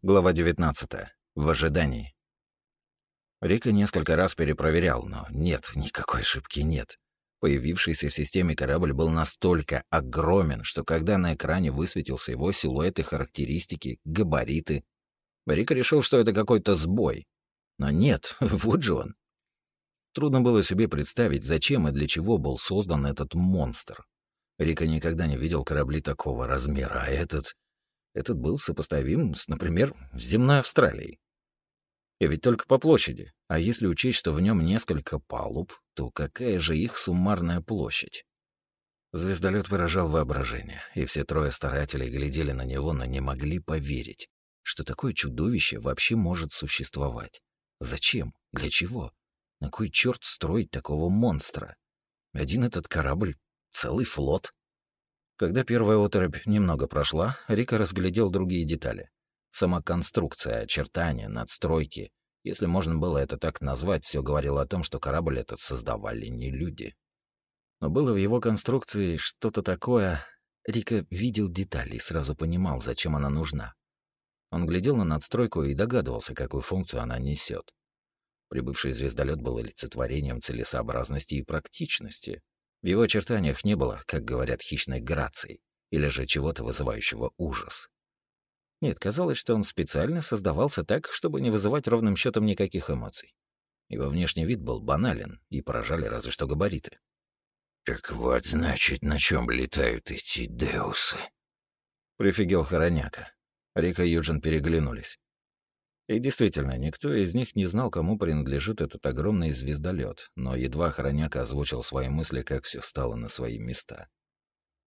Глава 19. В ожидании. Рика несколько раз перепроверял, но нет, никакой ошибки нет. Появившийся в системе корабль был настолько огромен, что когда на экране высветился его силуэт и характеристики, габариты, Рика решил, что это какой-то сбой. Но нет, вот же он. Трудно было себе представить, зачем и для чего был создан этот монстр. Рика никогда не видел корабли такого размера, а этот этот был сопоставим с, например, земной Австралией. И ведь только по площади. А если учесть, что в нем несколько палуб, то какая же их суммарная площадь? Звездолет выражал воображение, и все трое старателей глядели на него, но не могли поверить, что такое чудовище вообще может существовать. Зачем? Для чего? На кой черт строить такого монстра? Один этот корабль — целый флот. Когда первая оторопь немного прошла, Рика разглядел другие детали. Сама конструкция, очертания, надстройки. Если можно было это так назвать, все говорило о том, что корабль этот создавали не люди. Но было в его конструкции что-то такое... Рика видел детали и сразу понимал, зачем она нужна. Он глядел на надстройку и догадывался, какую функцию она несет. Прибывший звездолет был олицетворением целесообразности и практичности, в его очертаниях не было, как говорят, хищной грации или же чего-то вызывающего ужас. Нет, казалось, что он специально создавался так, чтобы не вызывать ровным счетом никаких эмоций. Его внешний вид был банален, и поражали разве что габариты. «Так вот, значит, на чем летают эти деусы?» Прифигел Хороняка. Рика и Юджин переглянулись. И действительно, никто из них не знал, кому принадлежит этот огромный звездолет, но едва Хороняка озвучил свои мысли, как все стало на свои места.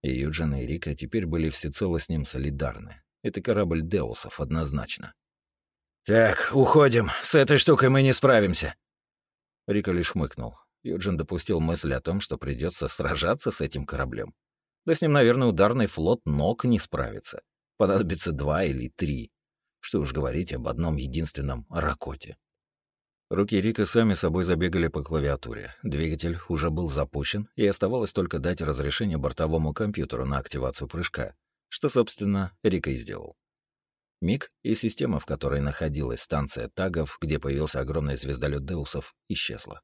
И Юджин и Рика теперь были всецело с ним солидарны. Это корабль Деусов, однозначно. «Так, уходим. С этой штукой мы не справимся». Рика лишь хмыкнул. Юджин допустил мысль о том, что придется сражаться с этим кораблем. Да с ним, наверное, ударный флот ног не справится. Понадобится два или три. Что уж говорить об одном единственном ракоте. Руки Рика сами собой забегали по клавиатуре. Двигатель уже был запущен, и оставалось только дать разрешение бортовому компьютеру на активацию прыжка, что, собственно, Рика и сделал. Миг, и система, в которой находилась станция тагов, где появился огромный звездолет Деусов, исчезла.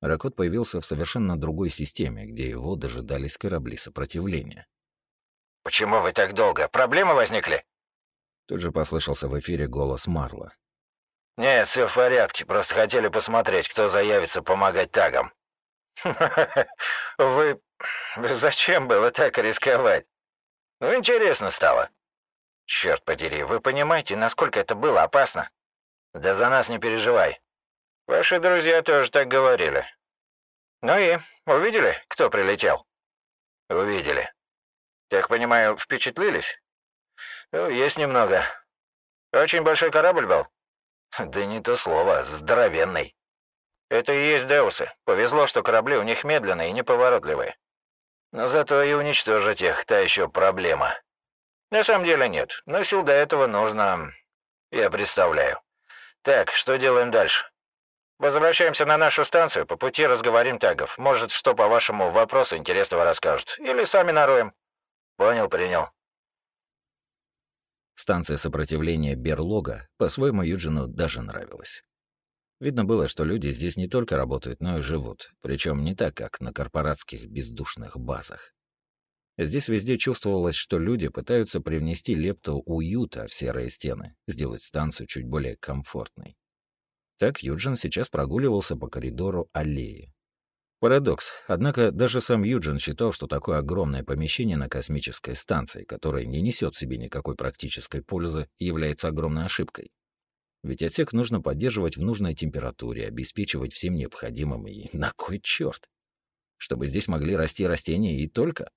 Ракот появился в совершенно другой системе, где его дожидались корабли сопротивления. «Почему вы так долго? Проблемы возникли?» Тут же послышался в эфире голос Марла. «Нет, все в порядке. Просто хотели посмотреть, кто заявится помогать тагам». «Вы... Зачем было так рисковать? Ну, интересно стало. Черт подери, вы понимаете, насколько это было опасно? Да за нас не переживай. Ваши друзья тоже так говорили. Ну и, увидели, кто прилетел?» «Увидели. Так понимаю, впечатлились?» Есть немного. Очень большой корабль был? Да не то слово, здоровенный. Это и есть Деусы. Повезло, что корабли у них медленные и неповоротливые. Но зато и уничтожить их — та еще проблема. На самом деле нет, но сил до этого нужно... Я представляю. Так, что делаем дальше? Возвращаемся на нашу станцию, по пути разговорим тагов. Может, что по вашему вопросу интересного расскажут. Или сами нароем. Понял, принял. Станция сопротивления Берлога по-своему Юджину даже нравилась. Видно было, что люди здесь не только работают, но и живут, причем не так, как на корпоратских бездушных базах. Здесь везде чувствовалось, что люди пытаются привнести лепту уюта в серые стены, сделать станцию чуть более комфортной. Так Юджин сейчас прогуливался по коридору аллеи, Парадокс. Однако даже сам Юджин считал, что такое огромное помещение на космической станции, которое не несет себе никакой практической пользы, является огромной ошибкой. Ведь отсек нужно поддерживать в нужной температуре, обеспечивать всем необходимым, и на кой черт? Чтобы здесь могли расти растения и только.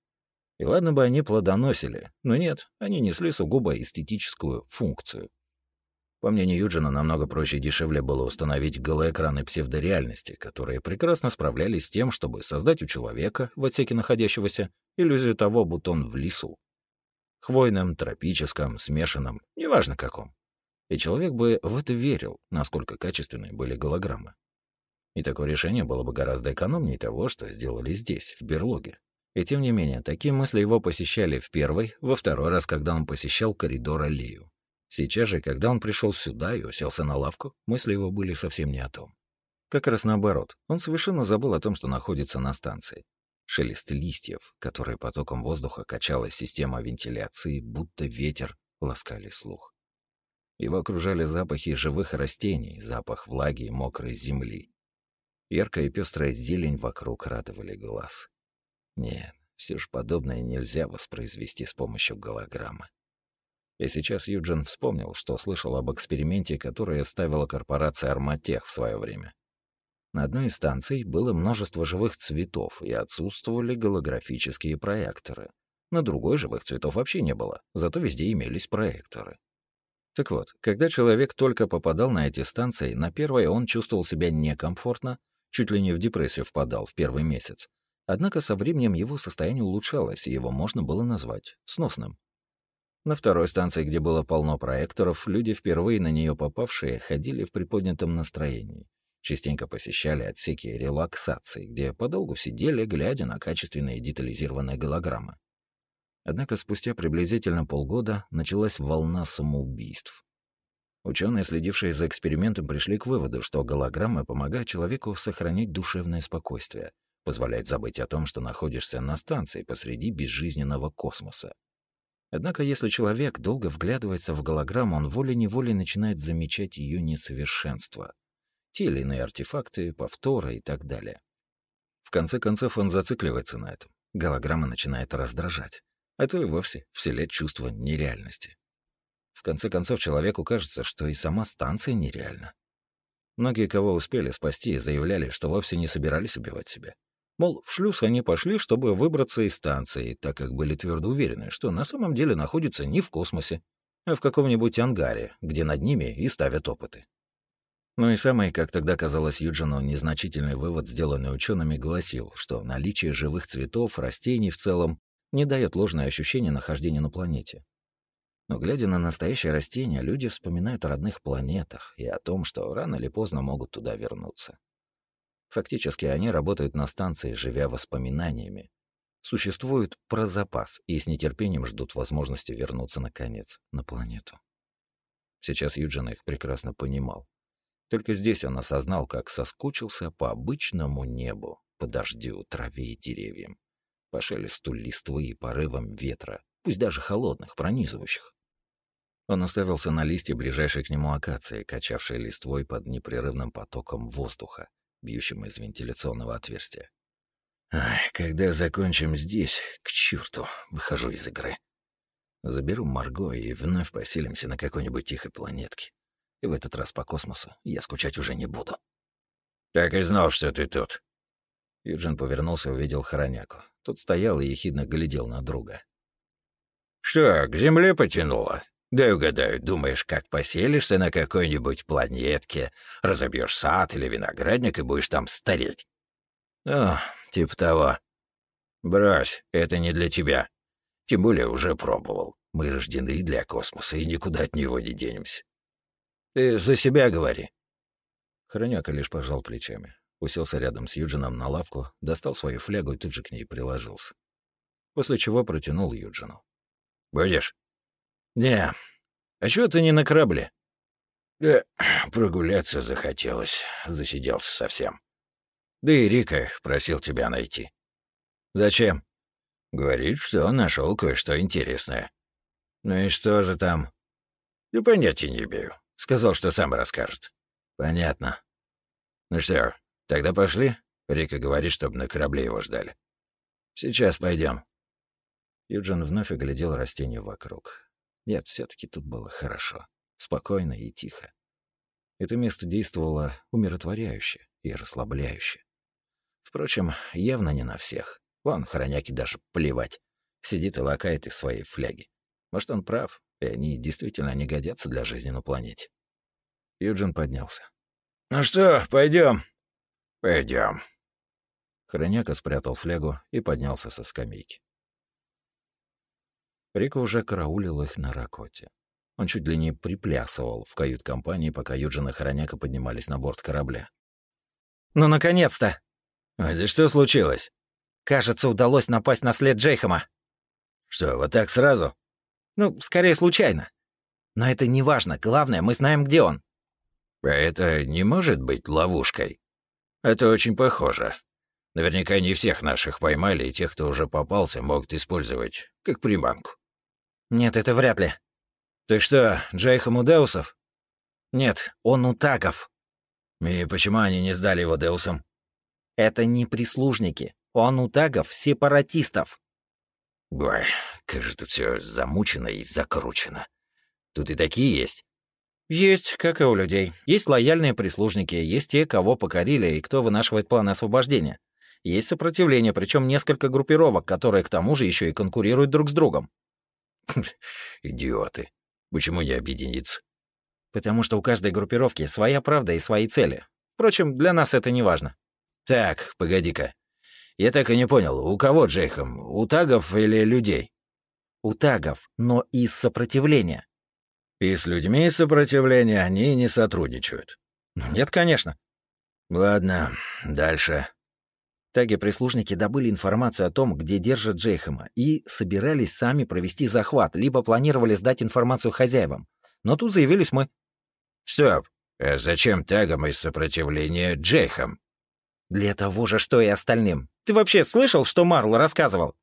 И ладно бы они плодоносили, но нет, они несли сугубо эстетическую функцию. По мнению Юджина, намного проще и дешевле было установить голоэкраны псевдореальности, которые прекрасно справлялись с тем, чтобы создать у человека, в отсеке находящегося, иллюзию того, будто он в лесу. Хвойном, тропическом, смешанном, неважно каком. И человек бы в это верил, насколько качественные были голограммы. И такое решение было бы гораздо экономнее того, что сделали здесь, в берлоге. И тем не менее, такие мысли его посещали в первый, во второй раз, когда он посещал коридор аллею. Сейчас же, когда он пришел сюда и уселся на лавку, мысли его были совсем не о том. Как раз наоборот, он совершенно забыл о том, что находится на станции. Шелест листьев, которые потоком воздуха качала система вентиляции, будто ветер, ласкали слух. Его окружали запахи живых растений, запах влаги и мокрой земли. Яркая и пестрая зелень вокруг радовали глаз. Нет, все же подобное нельзя воспроизвести с помощью голограммы. И сейчас Юджин вспомнил, что слышал об эксперименте, который ставила корпорация «Арматех» в свое время. На одной из станций было множество живых цветов, и отсутствовали голографические проекторы. На другой живых цветов вообще не было, зато везде имелись проекторы. Так вот, когда человек только попадал на эти станции, на первой он чувствовал себя некомфортно, чуть ли не в депрессию впадал в первый месяц. Однако со временем его состояние улучшалось, и его можно было назвать сносным. На второй станции, где было полно проекторов, люди, впервые на нее попавшие, ходили в приподнятом настроении. Частенько посещали отсеки релаксации, где подолгу сидели, глядя на качественные детализированные голограммы. Однако спустя приблизительно полгода началась волна самоубийств. Ученые, следившие за экспериментом, пришли к выводу, что голограммы помогают человеку сохранить душевное спокойствие, позволяют забыть о том, что находишься на станции посреди безжизненного космоса. Однако, если человек долго вглядывается в голограмму, он волей-неволей начинает замечать ее несовершенство. Те или иные артефакты, повторы и так далее. В конце концов, он зацикливается на этом. Голограмма начинает раздражать, а то и вовсе вселять чувство нереальности. В конце концов, человеку кажется, что и сама станция нереальна. Многие, кого успели спасти, заявляли, что вовсе не собирались убивать себя. Мол, в шлюз они пошли, чтобы выбраться из станции, так как были твердо уверены, что на самом деле находятся не в космосе, а в каком-нибудь ангаре, где над ними и ставят опыты. Ну и самый, как тогда казалось Юджину, незначительный вывод, сделанный учеными, гласил, что наличие живых цветов, растений в целом, не дает ложное ощущение нахождения на планете. Но глядя на настоящее растение, люди вспоминают о родных планетах и о том, что рано или поздно могут туда вернуться. Фактически они работают на станции, живя воспоминаниями. Существуют про запас и с нетерпением ждут возможности вернуться, наконец, на планету. Сейчас Юджин их прекрасно понимал. Только здесь он осознал, как соскучился по обычному небу, по дождю, траве и деревьям, по шелесту листвы и порывам ветра, пусть даже холодных, пронизывающих. Он уставился на листья ближайшей к нему акации, качавшей листвой под непрерывным потоком воздуха, бьющим из вентиляционного отверстия. Ай, когда закончим здесь, к черту, выхожу из игры. Заберу Марго и вновь поселимся на какой-нибудь тихой планетке. И в этот раз по космосу я скучать уже не буду. «Так и знал, что ты тут». Юджин повернулся и увидел Хороняку. Тот стоял и ехидно глядел на друга. «Что, к Земле потянуло? Дай угадаю, думаешь, как поселишься на какой-нибудь планетке, разобьешь сад или виноградник и будешь там стареть? О, типа того. Брось, это не для тебя. Тем более уже пробовал. Мы рождены для космоса и никуда от него не денемся. Ты за себя говори. Хроняка лишь пожал плечами. Уселся рядом с Юджином на лавку, достал свою флягу и тут же к ней приложился. После чего протянул Юджину. «Будешь?» «Не. А чего ты не на корабле?» «Да прогуляться захотелось. Засиделся совсем. Да и Рика просил тебя найти». «Зачем?» «Говорит, что нашел кое-что интересное». «Ну и что же там?» «Да понятия не имею. Сказал, что сам расскажет». «Понятно». «Ну что, тогда пошли?» Рика говорит, чтобы на корабле его ждали. «Сейчас пойдем. Юджин вновь оглядел растения вокруг. Нет, все таки тут было хорошо, спокойно и тихо. Это место действовало умиротворяюще и расслабляюще. Впрочем, явно не на всех. Вон, хороняки даже плевать. Сидит и лакает из своей фляги. Может, он прав, и они действительно не годятся для жизни на планете. Юджин поднялся. «Ну что, пойдем? Пойдем. Хороняка спрятал флягу и поднялся со скамейки. Рика уже караулил их на Ракоте. Он чуть ли не приплясывал в кают-компании, пока Юджин и Хороняка поднимались на борт корабля. «Ну, наконец-то!» «А да что случилось?» «Кажется, удалось напасть на след Джейхама». «Что, вот так сразу?» «Ну, скорее случайно. Но это не важно. Главное, мы знаем, где он. А это не может быть ловушкой? Это очень похоже. Наверняка не всех наших поймали, и тех, кто уже попался, могут использовать как приманку. Нет, это вряд ли. Ты что, Джейхам у Деусов? Нет, он у Тагов. И почему они не сдали его Деусам? Это не прислужники. Он у Тагов сепаратистов. Ой, как же тут все замучено и закручено. Тут и такие есть. Есть, как и у людей. Есть лояльные прислужники, есть те, кого покорили и кто вынашивает планы освобождения. Есть сопротивление, причем несколько группировок, которые к тому же еще и конкурируют друг с другом. Идиоты. Почему не объединиться? Потому что у каждой группировки своя правда и свои цели. Впрочем, для нас это не важно. Так, погоди-ка. Я так и не понял, у кого Джейхам? У тагов или людей? У тагов, но из сопротивления. И с людьми сопротивления они не сотрудничают. Нет, конечно. Ладно, дальше. Таги-прислужники добыли информацию о том, где держат Джейхема, и собирались сами провести захват, либо планировали сдать информацию хозяевам. Но тут заявились мы. Стоп. А зачем тагам из сопротивления Джейхам? Для того же, что и остальным. Ты вообще слышал, что Марл рассказывал?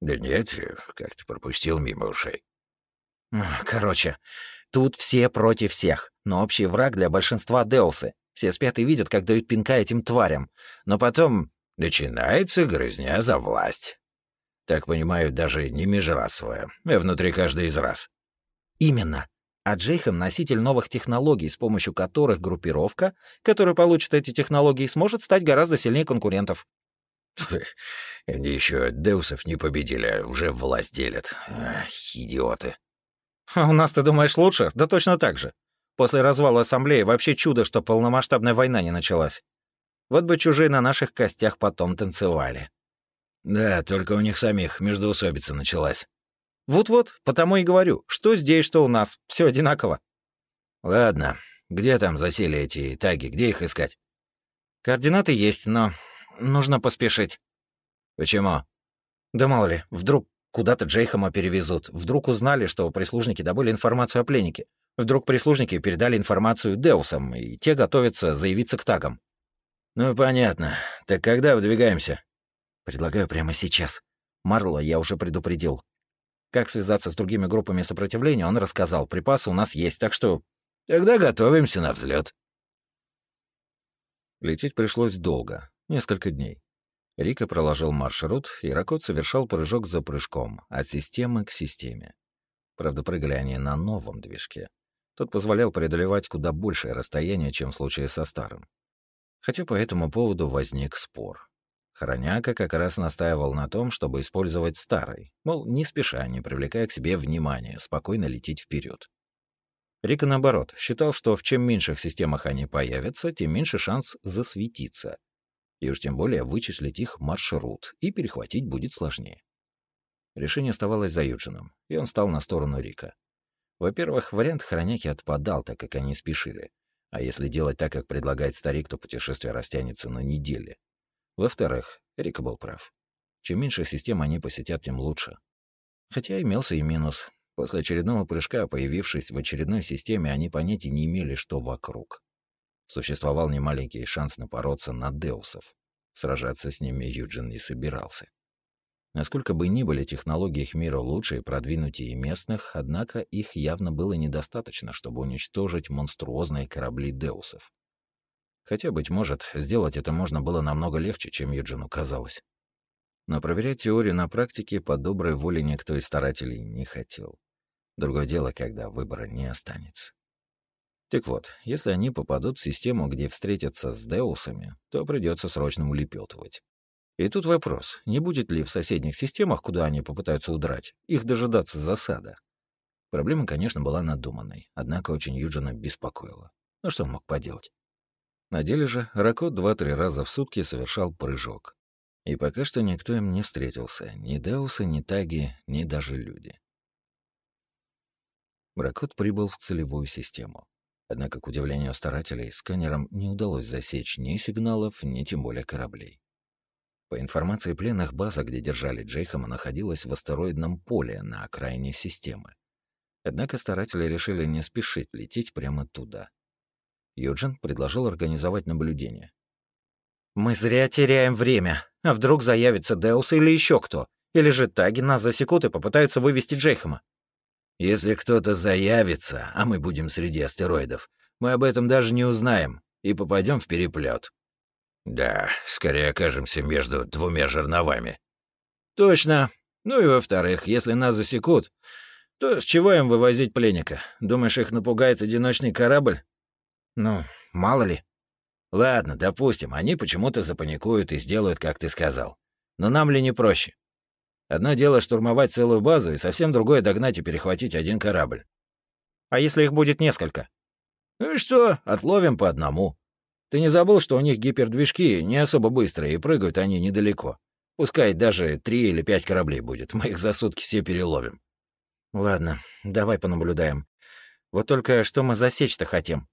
Да нет, как-то пропустил мимо ушей. Короче, тут все против всех, но общий враг для большинства Деусы. Все спят и видят, как дают пинка этим тварям. Но потом Начинается грызня за власть. Так понимаю, даже не межрасовая, а внутри каждой из рас. Именно. А Джейхам — носитель новых технологий, с помощью которых группировка, которая получит эти технологии, сможет стать гораздо сильнее конкурентов. Они еще Деусов не победили, а уже власть делят. Ах, идиоты. А у нас, ты думаешь, лучше? Да точно так же. После развала Ассамблеи вообще чудо, что полномасштабная война не началась. Вот бы чужие на наших костях потом танцевали. Да, только у них самих междоусобица началась. Вот-вот, потому и говорю, что здесь, что у нас, все одинаково. Ладно, где там засели эти таги, где их искать? Координаты есть, но нужно поспешить. Почему? Да мало ли, вдруг куда-то Джейхама перевезут, вдруг узнали, что прислужники добыли информацию о пленнике, вдруг прислужники передали информацию Деусам, и те готовятся заявиться к тагам. «Ну, понятно. Так когда выдвигаемся?» «Предлагаю прямо сейчас. Марло я уже предупредил. Как связаться с другими группами сопротивления, он рассказал. Припасы у нас есть, так что...» «Тогда готовимся на взлет. Лететь пришлось долго, несколько дней. Рика проложил маршрут, и Ракот совершал прыжок за прыжком, от системы к системе. Правда, прыгали они на новом движке. Тот позволял преодолевать куда большее расстояние, чем в случае со старым. Хотя по этому поводу возник спор. Хороняка как раз настаивал на том, чтобы использовать старый, мол, не спеша, не привлекая к себе внимания, спокойно лететь вперед. Рика, наоборот, считал, что в чем меньших системах они появятся, тем меньше шанс засветиться. И уж тем более вычислить их маршрут и перехватить будет сложнее. Решение оставалось за Юджином, и он стал на сторону Рика. Во-первых, вариант хроняки отпадал, так как они спешили. А если делать так, как предлагает старик, то путешествие растянется на недели. Во-вторых, Рика был прав. Чем меньше систем они посетят, тем лучше. Хотя имелся и минус. После очередного прыжка, появившись в очередной системе, они понятия не имели, что вокруг. Существовал немаленький шанс напороться на Деусов. Сражаться с ними Юджин не собирался. Насколько бы ни были технологии их мира лучше и продвинутее местных, однако их явно было недостаточно, чтобы уничтожить монструозные корабли Деусов. Хотя, быть может, сделать это можно было намного легче, чем Юджину казалось. Но проверять теорию на практике по доброй воле никто из старателей не хотел. Другое дело, когда выбора не останется. Так вот, если они попадут в систему, где встретятся с Деусами, то придется срочно улепетывать. И тут вопрос, не будет ли в соседних системах, куда они попытаются удрать, их дожидаться засада? Проблема, конечно, была надуманной, однако очень Юджина беспокоила. Ну что он мог поделать? На деле же Ракот два-три раза в сутки совершал прыжок. И пока что никто им не встретился, ни Деусы, ни Таги, ни даже люди. Ракот прибыл в целевую систему. Однако, к удивлению старателей, сканерам не удалось засечь ни сигналов, ни тем более кораблей. По информации пленных, база, где держали Джейхама, находилась в астероидном поле на окраине системы. Однако старатели решили не спешить лететь прямо туда. Юджин предложил организовать наблюдение. «Мы зря теряем время. А вдруг заявится Деус или еще кто? Или же таги нас засекут и попытаются вывести Джейхама?» «Если кто-то заявится, а мы будем среди астероидов, мы об этом даже не узнаем и попадем в переплет. Да, скорее окажемся между двумя жерновами. Точно. Ну и во-вторых, если нас засекут, то с чего им вывозить пленника? Думаешь, их напугает одиночный корабль? Ну, мало ли. Ладно, допустим, они почему-то запаникуют и сделают, как ты сказал. Но нам ли не проще? Одно дело штурмовать целую базу, и совсем другое догнать и перехватить один корабль. А если их будет несколько? Ну и что, отловим по одному. Ты не забыл, что у них гипердвижки не особо быстрые, и прыгают они недалеко. Пускай даже три или пять кораблей будет, мы их за сутки все переловим. Ладно, давай понаблюдаем. Вот только что мы засечь-то хотим?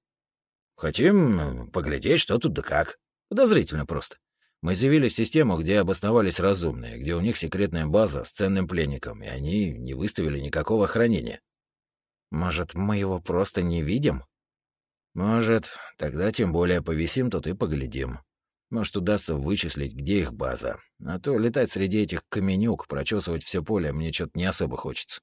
Хотим ну, поглядеть, что тут да как. Подозрительно просто. Мы заявили систему, где обосновались разумные, где у них секретная база с ценным пленником, и они не выставили никакого хранения. Может, мы его просто не видим? Может, тогда тем более повисим тут и поглядим. Может, удастся вычислить, где их база. А то летать среди этих каменюк, прочесывать все поле мне что-то не особо хочется.